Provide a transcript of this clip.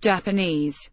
Japanese.